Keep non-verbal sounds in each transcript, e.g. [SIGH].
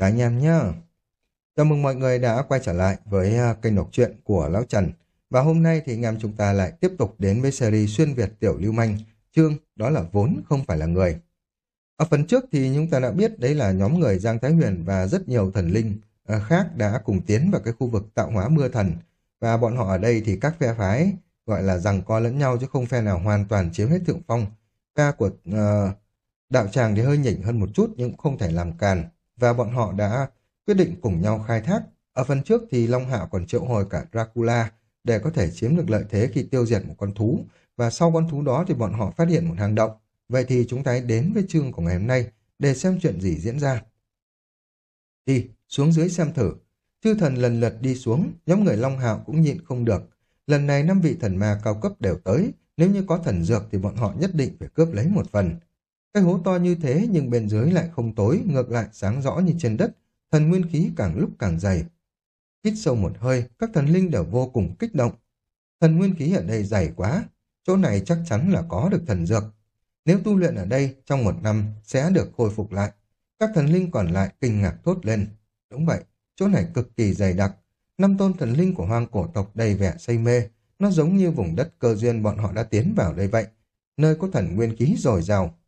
Cả anh em nhá. Chào mừng mọi người đã quay trở lại với à, kênh đọc truyện của Lão Trần. Và hôm nay thì anh em chúng ta lại tiếp tục đến với series xuyên Việt tiểu lưu manh, chương đó là vốn không phải là người. Ở phần trước thì chúng ta đã biết đấy là nhóm người Giang Thái Huyền và rất nhiều thần linh à, khác đã cùng tiến vào cái khu vực tạo hóa mưa thần. Và bọn họ ở đây thì các phe phái gọi là rằng co lẫn nhau chứ không phe nào hoàn toàn chiếm hết thượng phong. ca của uh, đạo tràng thì hơi nhỉnh hơn một chút nhưng cũng không thể làm càn và bọn họ đã quyết định cùng nhau khai thác. Ở phần trước thì Long Hạo còn triệu hồi cả Dracula để có thể chiếm được lợi thế khi tiêu diệt một con thú và sau con thú đó thì bọn họ phát hiện một hang động. Vậy thì chúng ta đến với chương của ngày hôm nay để xem chuyện gì diễn ra. Đi, xuống dưới xem thử. Chư thần lần lượt đi xuống, nhóm người Long Hạo cũng nhịn không được. Lần này năm vị thần ma cao cấp đều tới, nếu như có thần dược thì bọn họ nhất định phải cướp lấy một phần. Cái hố to như thế nhưng bên dưới lại không tối, ngược lại sáng rõ như trên đất, thần nguyên khí càng lúc càng dày. Hít sâu một hơi, các thần linh đều vô cùng kích động. Thần nguyên khí ở đây dày quá, chỗ này chắc chắn là có được thần dược. Nếu tu luyện ở đây trong một năm sẽ được khôi phục lại. Các thần linh còn lại kinh ngạc thốt lên. Đúng vậy, chỗ này cực kỳ dày đặc. Năm tôn thần linh của hoang cổ tộc đầy vẻ say mê. Nó giống như vùng đất cơ duyên bọn họ đã tiến vào đây vậy. Nơi có thần nguyên khí dồi dào,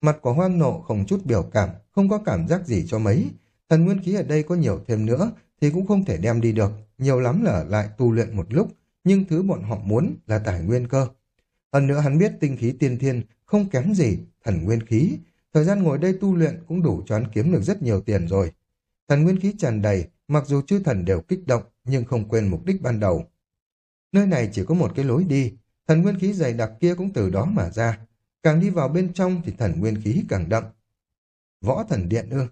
Mặt của hoang nộ không chút biểu cảm, không có cảm giác gì cho mấy. Thần nguyên khí ở đây có nhiều thêm nữa thì cũng không thể đem đi được, nhiều lắm là lại tu luyện một lúc, nhưng thứ bọn họ muốn là tài nguyên cơ. Hơn nữa hắn biết tinh khí tiên thiên không kém gì thần nguyên khí, thời gian ngồi đây tu luyện cũng đủ cho hắn kiếm được rất nhiều tiền rồi. Thần nguyên khí tràn đầy, mặc dù chư thần đều kích động nhưng không quên mục đích ban đầu. Nơi này chỉ có một cái lối đi, thần nguyên khí dày đặc kia cũng từ đó mà ra, Càng đi vào bên trong thì thần nguyên khí càng đậm. Võ thần điện ư.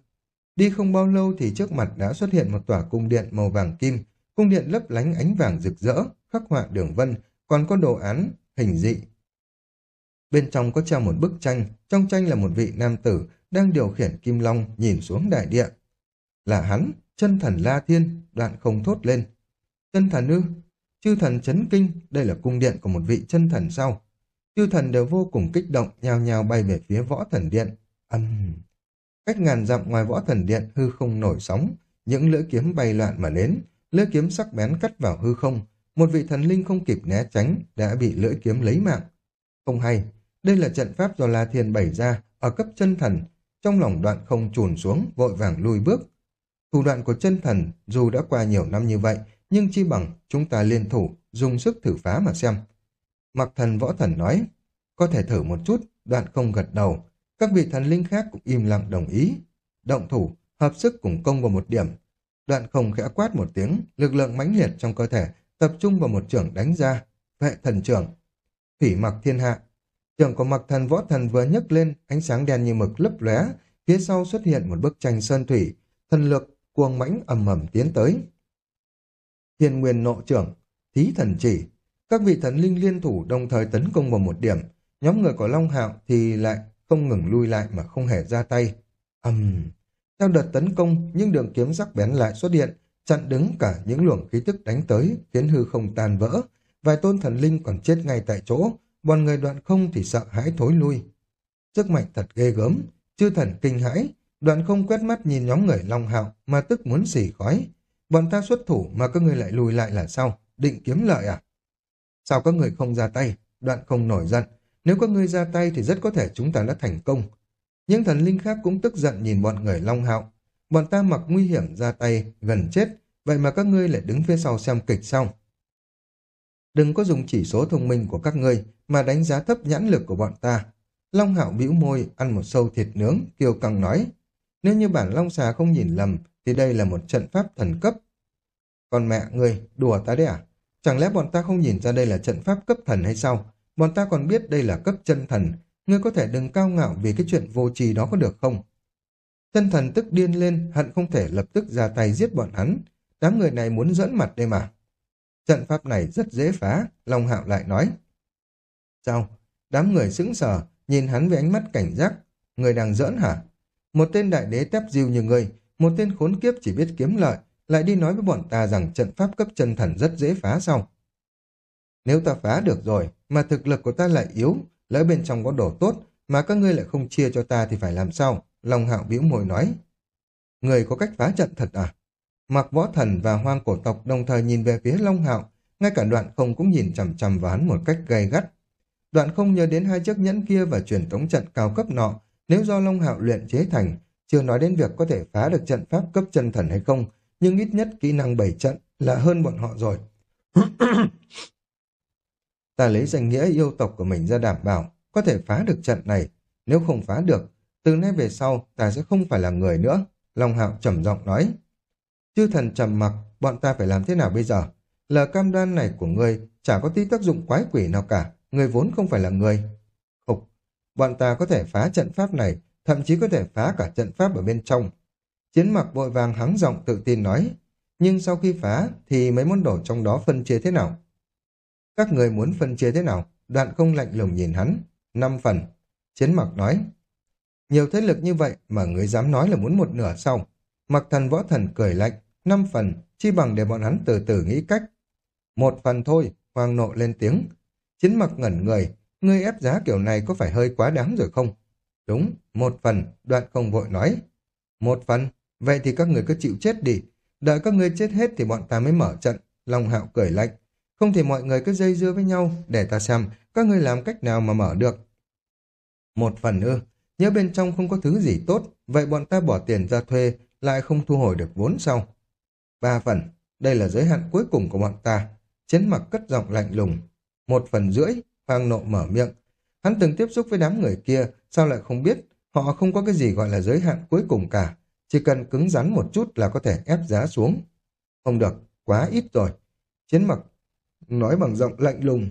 Đi không bao lâu thì trước mặt đã xuất hiện một tòa cung điện màu vàng kim. Cung điện lấp lánh ánh vàng rực rỡ, khắc họa đường vân, còn có đồ án, hình dị. Bên trong có treo một bức tranh, trong tranh là một vị nam tử đang điều khiển kim long nhìn xuống đại địa. Là hắn, chân thần La Thiên, đoạn không thốt lên. Chân thần ư? Chư thần chấn kinh, đây là cung điện của một vị chân thần sao? Chư thần đều vô cùng kích động, nhào nhào bay về phía võ thần điện. Âm... Cách ngàn dặm ngoài võ thần điện hư không nổi sóng, những lưỡi kiếm bay loạn mà đến, lưỡi kiếm sắc bén cắt vào hư không. Một vị thần linh không kịp né tránh, đã bị lưỡi kiếm lấy mạng. Không hay, đây là trận pháp do La Thiên bày ra, ở cấp chân thần, trong lòng đoạn không trùn xuống, vội vàng lui bước. Thủ đoạn của chân thần, dù đã qua nhiều năm như vậy, nhưng chi bằng chúng ta liên thủ, dùng sức thử phá mà xem. Mặc thần võ thần nói, có thể thử một chút, đoạn không gật đầu. Các vị thần linh khác cũng im lặng đồng ý. Động thủ, hợp sức cùng công vào một điểm. Đoạn không khẽ quát một tiếng, lực lượng mãnh liệt trong cơ thể, tập trung vào một trưởng đánh ra. Vệ thần trưởng. Thủy mặc thiên hạ. Trưởng của mặc thần võ thần vừa nhấc lên, ánh sáng đen như mực lấp lóe phía sau xuất hiện một bức tranh sơn thủy, thần lực cuồng mãnh ầm ầm tiến tới. Thiên nguyên nộ trưởng, thí thần chỉ, các vị thần linh liên thủ đồng thời tấn công vào một điểm, nhóm người của Long Hạo thì lại không ngừng lui lại mà không hề ra tay. ầm Uhm. Theo đợt tấn công, những đường kiếm sắc bén lại xuất hiện, chặn đứng cả những luồng khí tức đánh tới, khiến hư không tan vỡ. Vài tôn thần linh còn chết ngay tại chỗ, bọn người đoạn không thì sợ hãi thối lui. Sức mạnh thật ghê gớm, chư thần kinh hãi, đoạn không quét mắt nhìn nhóm người Long Hạo mà tức muốn xỉ khói. Bọn ta xuất thủ mà các người lại lùi lại là sao? Định kiếm lợi à? Sao các người không ra tay? Đoạn không nổi giận. Nếu các người ra tay thì rất có thể chúng ta đã thành công. Những thần linh khác cũng tức giận nhìn bọn người long hạo. Bọn ta mặc nguy hiểm ra tay, gần chết. Vậy mà các ngươi lại đứng phía sau xem kịch xong. Đừng có dùng chỉ số thông minh của các ngươi mà đánh giá thấp nhãn lực của bọn ta. Long hạo bĩu môi, ăn một sâu thịt nướng, kiều căng nói. Nếu như bản long xà không nhìn lầm, thì đây là một trận pháp thần cấp. Còn mẹ ngươi, đùa ta đấy à? Chẳng lẽ bọn ta không nhìn ra đây là trận pháp cấp thần hay sao? Bọn ta còn biết đây là cấp chân thần. Ngươi có thể đừng cao ngạo vì cái chuyện vô trì đó có được không? Chân thần tức điên lên, hận không thể lập tức ra tay giết bọn hắn. Đám người này muốn dẫn mặt đây mà. Trận pháp này rất dễ phá, Long Hạo lại nói. Sao? Đám người sững sờ, nhìn hắn với ánh mắt cảnh giác. Người đang giỡn hả? Một tên đại đế tép diêu như ngươi, một tên khốn kiếp chỉ biết kiếm lợi, lại đi nói với bọn ta rằng trận pháp cấp chân thần rất dễ phá sao? Nếu ta phá được rồi, mà thực lực của ta lại yếu, lỡ bên trong có đồ tốt, mà các ngươi lại không chia cho ta thì phải làm sao? Long hạo bĩu môi nói. người có cách phá trận thật à? Mặc võ thần và hoang cổ tộc đồng thời nhìn về phía Long Hạo, ngay cả đoạn không cũng nhìn chằm chằm vào hắn một cách gay gắt. Đoạn không nhớ đến hai chiếc nhẫn kia và truyền tống trận cao cấp nọ, nếu do Long Hạo luyện chế thành, chưa nói đến việc có thể phá được trận pháp cấp chân thần hay không, nhưng ít nhất kỹ năng bảy trận là hơn bọn họ rồi. [CLEARS THROAT] ta lấy danh nghĩa yêu tộc của mình ra đảm bảo, có thể phá được trận này. Nếu không phá được, từ nay về sau ta sẽ không phải là người nữa. Long Hạo trầm giọng nói. Chư thần trầm mặc, bọn ta phải làm thế nào bây giờ? Lời cam đoan này của ngươi chả có tí tác dụng quái quỷ nào cả, Ngươi vốn không phải là người. Khục, bọn ta có thể phá trận pháp này, thậm chí có thể phá cả trận pháp ở bên trong. Chiến mặc vội vàng hắng giọng tự tin nói, nhưng sau khi phá thì mấy món đồ trong đó phân chia thế nào? Các người muốn phân chia thế nào? Đoạn không lạnh lùng nhìn hắn. Năm phần. Chiến mặc nói. Nhiều thế lực như vậy mà người dám nói là muốn một nửa sau. Mặc thần võ thần cười lạnh. Năm phần, chi bằng để bọn hắn từ từ nghĩ cách. Một phần thôi, hoàng nộ lên tiếng. Chiến mặc ngẩn người, ngươi ép giá kiểu này có phải hơi quá đáng rồi không? Đúng, một phần, đoạn không vội nói. Một phần, vậy thì các người cứ chịu chết đi. Đợi các ngươi chết hết thì bọn ta mới mở trận. Long hạo cười lạnh. Không thì mọi người cứ dây dưa với nhau để ta xem các ngươi làm cách nào mà mở được. Một phần ư, nhớ bên trong không có thứ gì tốt, vậy bọn ta bỏ tiền ra thuê lại không thu hồi được vốn sau. Ba phần, đây là giới hạn cuối cùng của bọn ta. chiến mặc cất giọng lạnh lùng. Một phần rưỡi, Hoàng nộ mở miệng. Hắn từng tiếp xúc với đám người kia, sao lại không biết họ không có cái gì gọi là giới hạn cuối cùng cả. Chỉ cần cứng rắn một chút là có thể ép giá xuống. Không được, quá ít rồi. Chiến mặc nói bằng giọng lạnh lùng.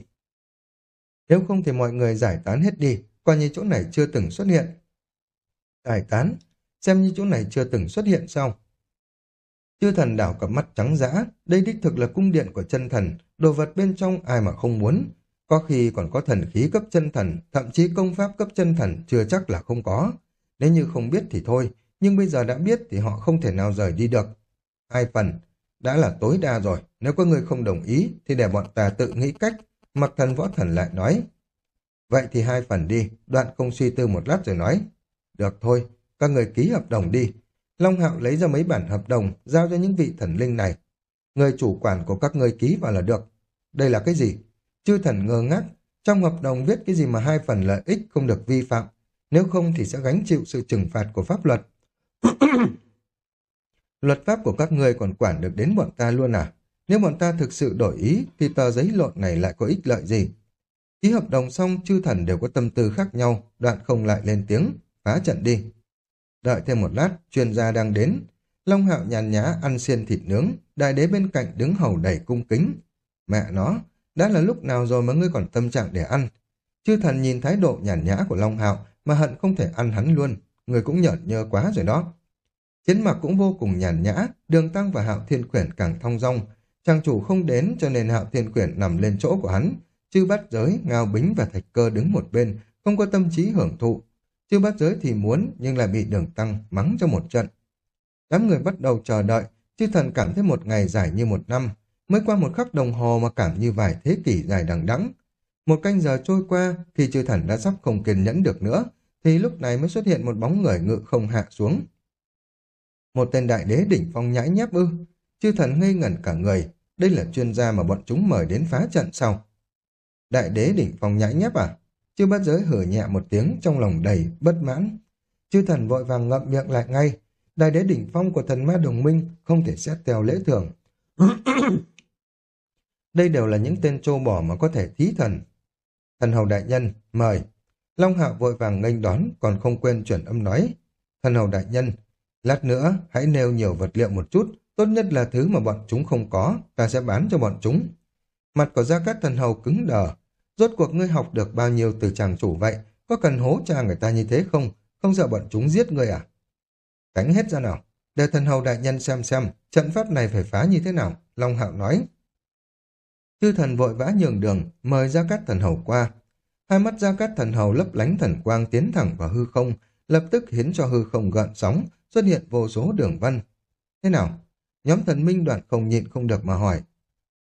Nếu không thì mọi người giải tán hết đi, coi như chỗ này chưa từng xuất hiện. Giải tán, xem như chỗ này chưa từng xuất hiện sao? Chư thần đảo cặp mắt trắng dã, đây đích thực là cung điện của chân thần, đồ vật bên trong ai mà không muốn. Có khi còn có thần khí cấp chân thần, thậm chí công pháp cấp chân thần chưa chắc là không có. Nếu như không biết thì thôi, nhưng bây giờ đã biết thì họ không thể nào rời đi được. Hai phần, đã là tối đa rồi, nếu có người không đồng ý thì để bọn ta tự nghĩ cách. Mặc thần võ thần lại nói. Vậy thì hai phần đi, đoạn không suy tư một lát rồi nói. Được thôi, các người ký hợp đồng đi. Long Hạo lấy ra mấy bản hợp đồng giao cho những vị thần linh này. Người chủ quản của các người ký vào là được. Đây là cái gì? Chư thần ngơ ngác. Trong hợp đồng viết cái gì mà hai phần lợi ích không được vi phạm. Nếu không thì sẽ gánh chịu sự trừng phạt của pháp luật. [COUGHS] Luật pháp của các ngươi còn quản được đến bọn ta luôn à? Nếu bọn ta thực sự đổi ý, thì tờ giấy lộn này lại có ích lợi gì? Ký hợp đồng xong, chư thần đều có tâm tư khác nhau, đoạn không lại lên tiếng, phá trận đi. Đợi thêm một lát, chuyên gia đang đến. Long hạo nhàn nhã ăn xiên thịt nướng, đại đế bên cạnh đứng hầu đầy cung kính. Mẹ nó, đã là lúc nào rồi mà ngươi còn tâm trạng để ăn? Chư thần nhìn thái độ nhàn nhã của Long hạo mà hận không thể ăn hắn luôn, người cũng nhợn nhơ quá rồi đó. Chiến mặc cũng vô cùng nhàn nhã, đường tăng và hạo thiên quyển càng thong dong. Trang chủ không đến cho nên hạo thiên quyển nằm lên chỗ của hắn. Chư bắt giới, ngao bính và thạch cơ đứng một bên, không có tâm trí hưởng thụ. Chư bắt giới thì muốn nhưng lại bị đường tăng mắng cho một trận. Đám người bắt đầu chờ đợi, chư thần cảm thấy một ngày dài như một năm. Mới qua một khắc đồng hồ mà cảm như vài thế kỷ dài đằng đẵng. Một canh giờ trôi qua, khi chư thần đã sắp không kiên nhẫn được nữa, thì lúc này mới xuất hiện một bóng người ngự không hạ xuống. Một tên đại đế đỉnh phong nhãi nhép ư. Chư thần ngây ngẩn cả người. Đây là chuyên gia mà bọn chúng mời đến phá trận sau. Đại đế đỉnh phong nhãi nhép à? Chư bát giới hử nhẹ một tiếng trong lòng đầy, bất mãn. Chư thần vội vàng ngậm miệng lại ngay. Đại đế đỉnh phong của thần ma đồng minh không thể xét theo lễ thường. [COUGHS] Đây đều là những tên trâu bò mà có thể thí thần. Thần hầu đại nhân, mời. Long hạo vội vàng nghênh đón, còn không quên chuyển âm nói. Thần hầu đại nhân, Lát nữa, hãy nêu nhiều vật liệu một chút, tốt nhất là thứ mà bọn chúng không có, ta sẽ bán cho bọn chúng. Mặt của Gia Cát Thần Hầu cứng đờ. Rốt cuộc ngươi học được bao nhiêu từ chàng chủ vậy? Có cần hố cha người ta như thế không? Không sợ bọn chúng giết ngươi à? Cánh hết ra nào. Để thần hầu đại nhân xem xem, trận pháp này phải phá như thế nào? Long Hạo nói. Chư thần vội vã nhường đường, mời Gia Cát Thần Hầu qua. Hai mắt Gia Cát Thần Hầu lấp lánh thần quang tiến thẳng vào hư không, lập tức khiến cho hư không gợn sóng, xuất hiện vô số đường văn. Thế nào? Nhóm thần minh đoạn không nhịn không được mà hỏi.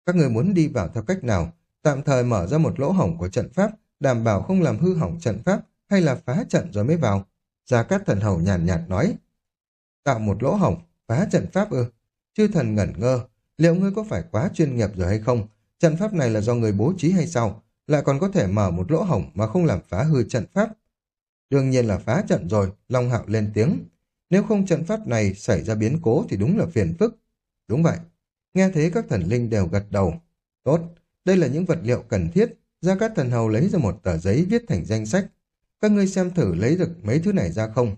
Các người muốn đi vào theo cách nào? Tạm thời mở ra một lỗ hổng của trận pháp, đảm bảo không làm hư hỏng trận pháp, hay là phá trận rồi mới vào? Gia Cát Thần Hầu nhàn nhạt, nhạt nói. tạo một lỗ hổng, phá trận pháp ư. Chư thần ngẩn ngơ, liệu ngươi có phải quá chuyên nghiệp rồi hay không? Trận pháp này là do người bố trí hay sao? Lại còn có thể mở một lỗ hổng mà không làm phá hư trận pháp. Đương nhiên là phá trận rồi, Long Hạo lên tiếng. Nếu không trận pháp này xảy ra biến cố thì đúng là phiền phức. Đúng vậy. Nghe thế các thần linh đều gật đầu. Tốt, đây là những vật liệu cần thiết. Gia Cát Thần Hầu lấy ra một tờ giấy viết thành danh sách. Các ngươi xem thử lấy được mấy thứ này ra không?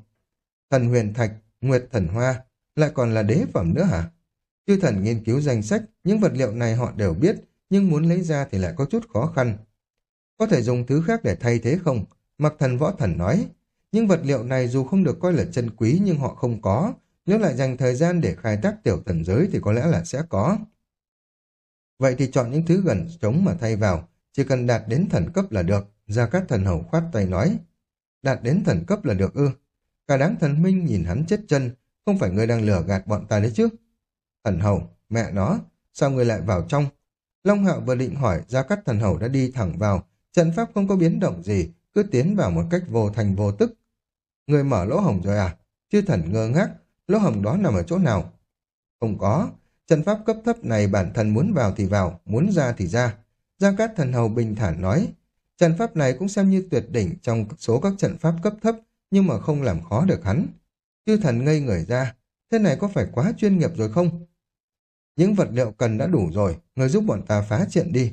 Thần huyền thạch, nguyệt thần hoa, lại còn là đế phẩm nữa hả? Chư thần nghiên cứu danh sách, những vật liệu này họ đều biết, nhưng muốn lấy ra thì lại có chút khó khăn. Có thể dùng thứ khác để thay thế không? Mặc thần võ thần nói, những vật liệu này dù không được coi là chân quý nhưng họ không có, nếu lại dành thời gian để khai thác tiểu thần giới thì có lẽ là sẽ có. Vậy thì chọn những thứ gần trống mà thay vào, chỉ cần đạt đến thần cấp là được, Gia Cát Thần Hầu khoát tay nói. Đạt đến thần cấp là được ư. Cả đám thần minh nhìn hắn chết chân, không phải người đang lừa gạt bọn ta đấy chứ. Thần Hầu, mẹ nó, sao người lại vào trong? Long Hạo vừa định hỏi, Gia Cát Thần Hầu đã đi thẳng vào, trận pháp không có biến động gì, cứ tiến vào một cách vô thành vô tức. Người mở lỗ hồng rồi à? Chư thần ngơ ngác, lỗ hồng đó nằm ở chỗ nào? Không có, trận pháp cấp thấp này bản thân muốn vào thì vào, muốn ra thì ra. Gia Cát Thần Hầu bình thản nói, trận pháp này cũng xem như tuyệt đỉnh trong số các trận pháp cấp thấp, nhưng mà không làm khó được hắn. Chư thần ngây người ra, thế này có phải quá chuyên nghiệp rồi không? Những vật liệu cần đã đủ rồi, người giúp bọn ta phá trận đi.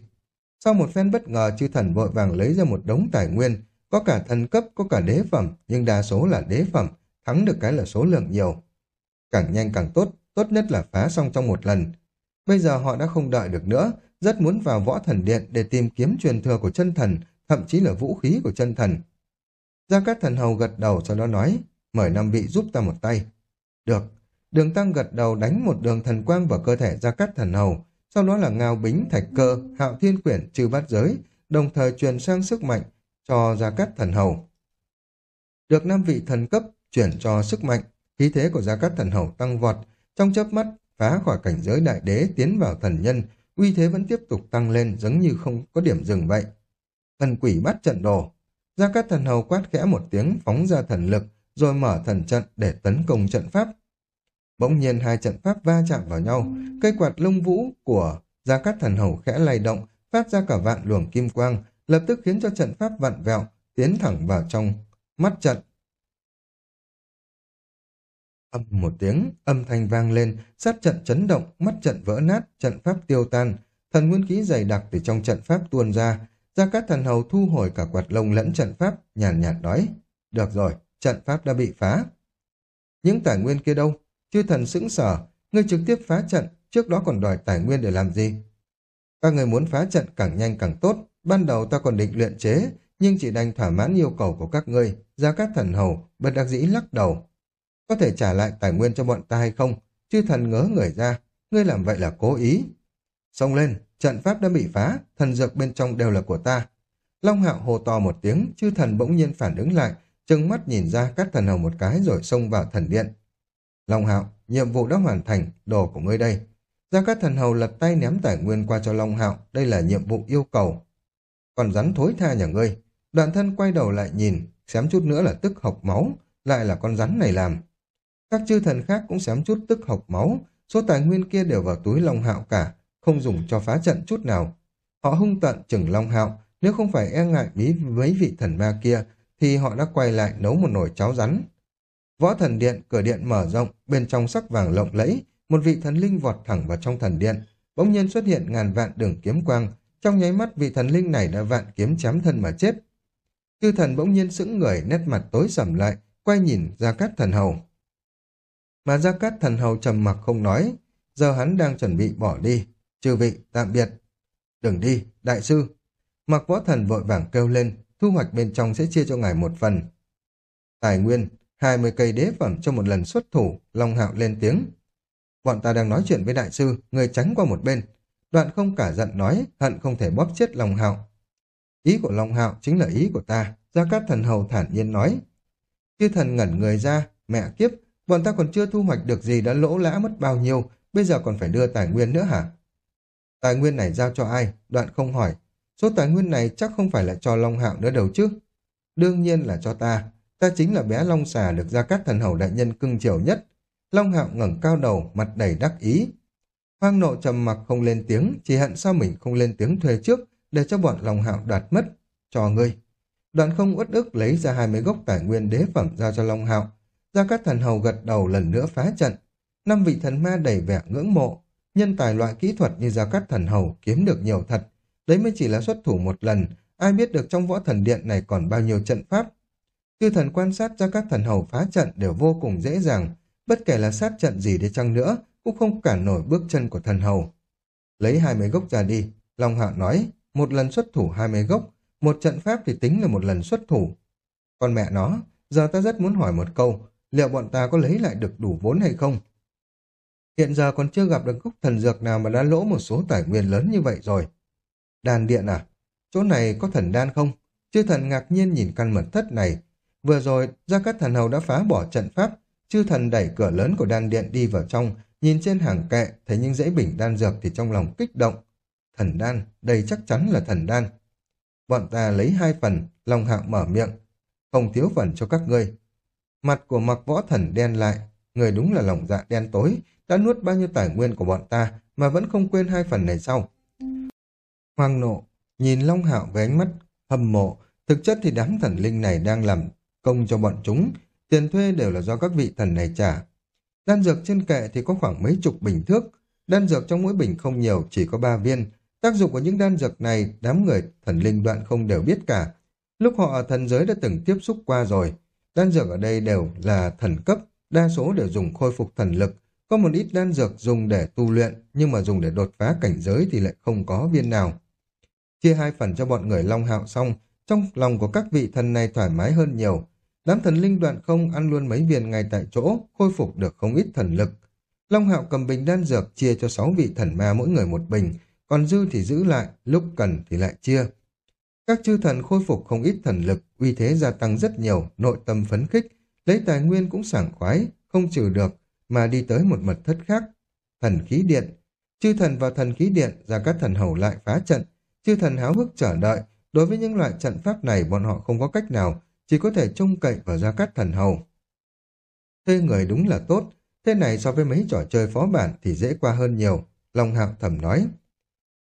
Sau một phen bất ngờ, chư thần vội vàng lấy ra một đống tài nguyên, có cả thần cấp, có cả đế phẩm, nhưng đa số là đế phẩm, thắng được cái là số lượng nhiều. Càng nhanh càng tốt, tốt nhất là phá xong trong một lần. Bây giờ họ đã không đợi được nữa, rất muốn vào võ thần điện để tìm kiếm truyền thừa của chân thần, thậm chí là vũ khí của chân thần. Gia Cát Thần Hầu gật đầu sau đó nói, mời năm vị giúp ta một tay. Được, đường tăng gật đầu đánh một đường thần quang vào cơ thể Gia Cát Thần Hầu, sau đó là ngao bính, thạch cơ, hạo thiên quyển, trừ bát giới, đồng thời truyền sang sức mạnh cho Gia Cát Thần Hầu. Được năm vị thần cấp chuyển cho sức mạnh, khí thế của Gia Cát Thần Hầu tăng vọt, trong chớp mắt phá khỏi cảnh giới đại đế tiến vào thần nhân, uy thế vẫn tiếp tục tăng lên giống như không có điểm dừng vậy. Thần quỷ bắt trận đồ, Gia Cát Thần Hầu quát khẽ một tiếng phóng ra thần lực, rồi mở thần trận để tấn công trận pháp. Bỗng nhiên hai trận pháp va chạm vào nhau, cây quạt lông vũ của Gia Cát Thần Hầu khẽ lay động, phát ra cả vạn luồng kim quang, lập tức khiến cho trận pháp vặn vẹo, tiến thẳng vào trong mắt trận. Âm một tiếng, âm thanh vang lên, sát trận chấn động, mắt trận vỡ nát, trận pháp tiêu tan, thần nguyên khí dày đặc từ trong trận pháp tuôn ra, Gia Cát Thần Hầu thu hồi cả quạt lông lẫn trận pháp, nhàn nhạt, nói, được rồi, trận pháp đã bị phá. Những tài nguyên kia đâu? Chư thần sững sở, ngươi trực tiếp phá trận, trước đó còn đòi tài nguyên để làm gì? Các người muốn phá trận càng nhanh càng tốt, ban đầu ta còn định luyện chế, nhưng chỉ đành thỏa mãn yêu cầu của các ngươi, ra các Thần Hầu, bật đắc dĩ lắc đầu. Có thể trả lại tài nguyên cho bọn ta hay không? Chư thần ngớ người ra, ngươi làm vậy là cố ý. Xông lên, trận pháp đã bị phá, thần dược bên trong đều là của ta. Long hạo hồ to một tiếng, chư thần bỗng nhiên phản ứng lại, trừng mắt nhìn ra các thần hầu một cái rồi xông vào thần điện. Long hạo, nhiệm vụ đã hoàn thành, đồ của ngươi đây. Gia Cát Thần Hầu lật tay ném tài nguyên qua cho Long Hạo, đây là nhiệm vụ yêu cầu. Còn rắn thối tha nhà ngươi, đoạn thân quay đầu lại nhìn, xém chút nữa là tức hộc máu, lại là con rắn này làm. Các chư thần khác cũng xém chút tức hộc máu, số tài nguyên kia đều vào túi Long Hạo cả, không dùng cho phá trận chút nào. Họ hung tận chừng Long Hạo, nếu không phải e ngại bí mấy vị thần ma kia, thì họ đã quay lại nấu một nồi cháo rắn. Võ thần điện, cửa điện mở rộng, bên trong sắc vàng lộng lẫy, một vị thần linh vọt thẳng vào trong thần điện, bỗng nhiên xuất hiện ngàn vạn đường kiếm quang, trong nháy mắt vị thần linh này đã vạn kiếm chém thân mà chết. Chư thần bỗng nhiên sững người, nét mặt tối sầm lại, quay nhìn Gia Cát thần hầu. Mà Gia Cát thần hầu trầm mặc không nói, giờ hắn đang chuẩn bị bỏ đi, Chư vị, tạm biệt. Đừng đi, đại sư. Mặc võ thần vội vàng kêu lên, thu hoạch bên trong sẽ chia cho ngài một phần. Tài nguyên, 20 cây đế phẩm cho một lần xuất thủ, Long Hạo lên tiếng. Bọn ta đang nói chuyện với đại sư, người tránh qua một bên. Đoạn không cả giận nói, hận không thể bóp chết Long Hạo. Ý của Long Hạo chính là ý của ta, Gia Cát Thần Hầu thản nhiên nói. Chư thần ngẩn người ra, mẹ kiếp, bọn ta còn chưa thu hoạch được gì đã lỗ lã mất bao nhiêu, bây giờ còn phải đưa tài nguyên nữa hả? Tài nguyên này giao cho ai? Đoạn không hỏi. Số tài nguyên này chắc không phải là cho Long Hạo nữa đâu chứ. Đương nhiên là cho ta. Ta chính là bé Long Xà được Gia Cát Thần Hầu đại nhân cưng chiều nhất. Long Hạo ngẩng cao đầu, mặt đầy đắc ý. Hoang nộ trầm mặc không lên tiếng, chỉ hận sao mình không lên tiếng thuê trước, để cho bọn Long Hạo đoạt mất. Cho ngươi. Đoạn không uất ức lấy ra hai mươi gốc tài nguyên đế phẩm giao cho Long Hạo. Gia Cát Thần Hầu gật đầu lần nữa phá trận. Năm vị thần ma đầy vẻ ngưỡng mộ. Nhân tài loại kỹ thuật như Gia Cát Thần Hầu kiếm được nhiều thật. Đấy mới chỉ là xuất thủ một lần. Ai biết được trong võ thần điện này còn bao nhiêu trận pháp. Chư thần quan sát ra các Thần Hầu phá trận đều vô cùng dễ dàng. Bất kể là sát trận gì đi chăng nữa, cũng không cản nổi bước chân của thần hầu. Lấy hai mươi gốc ra đi, Long Hạo nói, một lần xuất thủ hai mươi gốc, một trận pháp thì tính là một lần xuất thủ. con mẹ nó, giờ ta rất muốn hỏi một câu, liệu bọn ta có lấy lại được đủ vốn hay không? Hiện giờ còn chưa gặp được gốc thần dược nào mà đã lỗ một số tài nguyên lớn như vậy rồi. Đàn điện à? Chỗ này có thần đan không? Chư thần ngạc nhiên nhìn căn mật thất này. Vừa rồi, Gia Cát Thần Hầu đã phá bỏ trận pháp. Chư thần đẩy cửa lớn của đan điện đi vào trong, nhìn trên hàng kệ, thấy những dãy bình đan dược thì trong lòng kích động. Thần đan, đây chắc chắn là thần đan. Bọn ta lấy hai phần, Long Hạo mở miệng. Không thiếu phần cho các ngươi. Mặt của mặc võ thần đen lại, người đúng là lòng dạ đen tối, đã nuốt bao nhiêu tài nguyên của bọn ta mà vẫn không quên hai phần này sau. Hoàng nộ, nhìn Long Hạo với ánh mắt hâm mộ, thực chất thì đám thần linh này đang làm công cho bọn chúng, tiền thuê đều là do các vị thần này trả. Đan dược trên kệ thì có khoảng mấy chục bình thước, đan dược trong mỗi bình không nhiều, chỉ có ba viên, Tác dụng của những đan dược này, đám người thần linh đoạn không đều biết cả. Lúc họ ở thần giới đã từng tiếp xúc qua rồi. Đan dược ở đây đều là thần cấp, đa số đều dùng khôi phục thần lực. Có một ít đan dược dùng để tu luyện, nhưng mà dùng để đột phá cảnh giới thì lại không có viên nào. Chia hai phần cho bọn người Long Hạo xong, trong lòng của các vị thần này thoải mái hơn nhiều. Đám thần linh đoạn không ăn luôn mấy viên ngay tại chỗ, khôi phục được không ít thần lực. Long Hạo cầm bình đan dược chia cho sáu vị thần ma mỗi người một bình, còn dư thì giữ lại, lúc cần thì lại chia. Các chư thần khôi phục không ít thần lực, uy thế gia tăng rất nhiều, nội tâm phấn khích, lấy tài nguyên cũng sảng khoái, không trừ được, mà đi tới một mật thất khác. Thần khí điện, chư thần và thần khí điện, ra các thần hầu lại phá trận, chư thần háo hức chờ đợi, đối với những loại trận pháp này bọn họ không có cách nào, chỉ có thể trông cậy vào gia cát thần hầu. Thuê người đúng là tốt, thế này so với mấy trò chơi phó bản thì dễ qua hơn nhiều, Long Hạo thầm nói.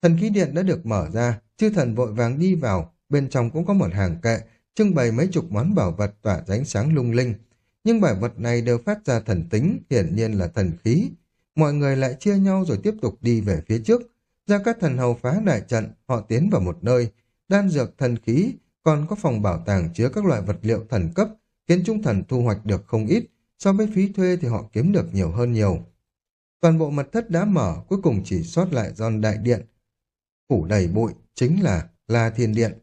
Thần khí điện đã được mở ra, chư thần vội vàng đi vào, bên trong cũng có một hàng kệ, trưng bày mấy chục món bảo vật tỏa ánh sáng lung linh. Nhưng bảo vật này đều phát ra thần tính, hiển nhiên là thần khí. Mọi người lại chia nhau rồi tiếp tục đi về phía trước. Ra các thần hầu phá đại trận, họ tiến vào một nơi, đan dược thần khí, còn có phòng bảo tàng chứa các loại vật liệu thần cấp, khiến trung thần thu hoạch được không ít, so với phí thuê thì họ kiếm được nhiều hơn nhiều. Toàn bộ mật thất đã mở, cuối cùng chỉ sót lại giòn đại điện, phủ đầy bụi, chính là La Thiên Điện.